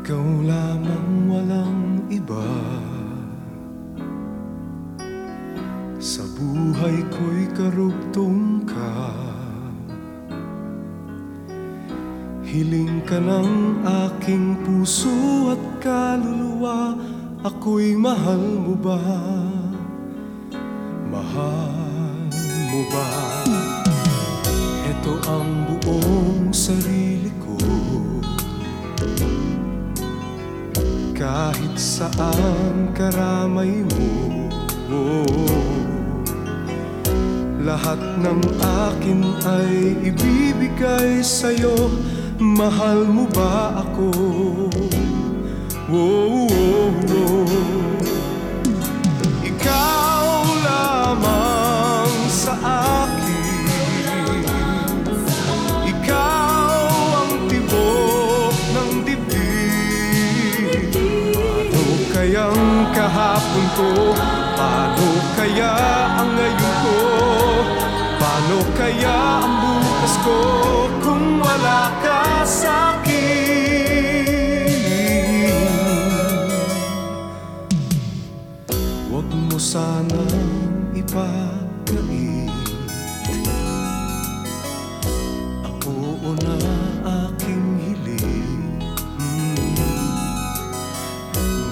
Ikaw lamang walang iba Sa buhay ko'y karugtong ka Hiling ka ng aking puso at kaluluwa Ako'y mahal mo ba? Mahal mo ba? Ito ang buong sarili Kahit saan karamay mo Lahat ng akin ay ibibigay sa'yo. Mahal mo ba kahapon ko? Paano kaya ang ngayon ko? Paano kaya ang bukas ko kung wala ka sa akin? Huwag mo sanang ipagkait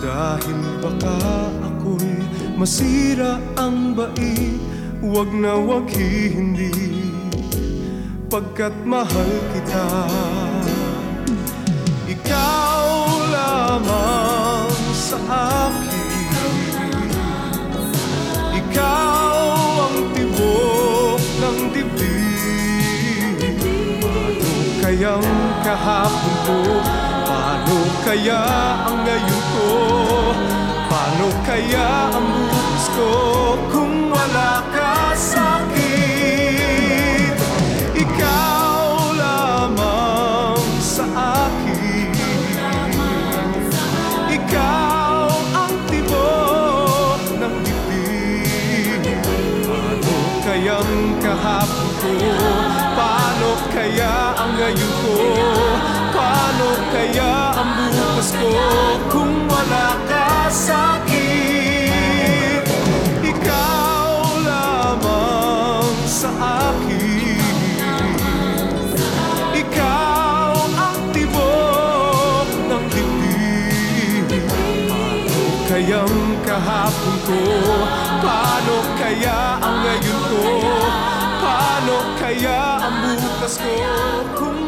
Dahil baka ako'y masira ang bai Huwag na huwag hindi Pagkat mahal kita Ikaw lamang sa akin Ikaw ang tibok ng dibdib Paano kayang kahapon ko? Paano kaya ang ngayon ko? Paano kaya ang bukas ko kung wala ka sa akin? Ikaw lamang sa akin Ikaw ang tibok ng dibdib Paano kayang kahapon ko? Paano kaya ang ngayon ko? kaya ang bukas ko kung wala ka sa akin? Ikaw lamang sa akin. Ikaw ang tibok ng dibdib. Paano kayang kahapon ko? Paano kaya ang ngayon ko? Paano kaya ang bukas ko kung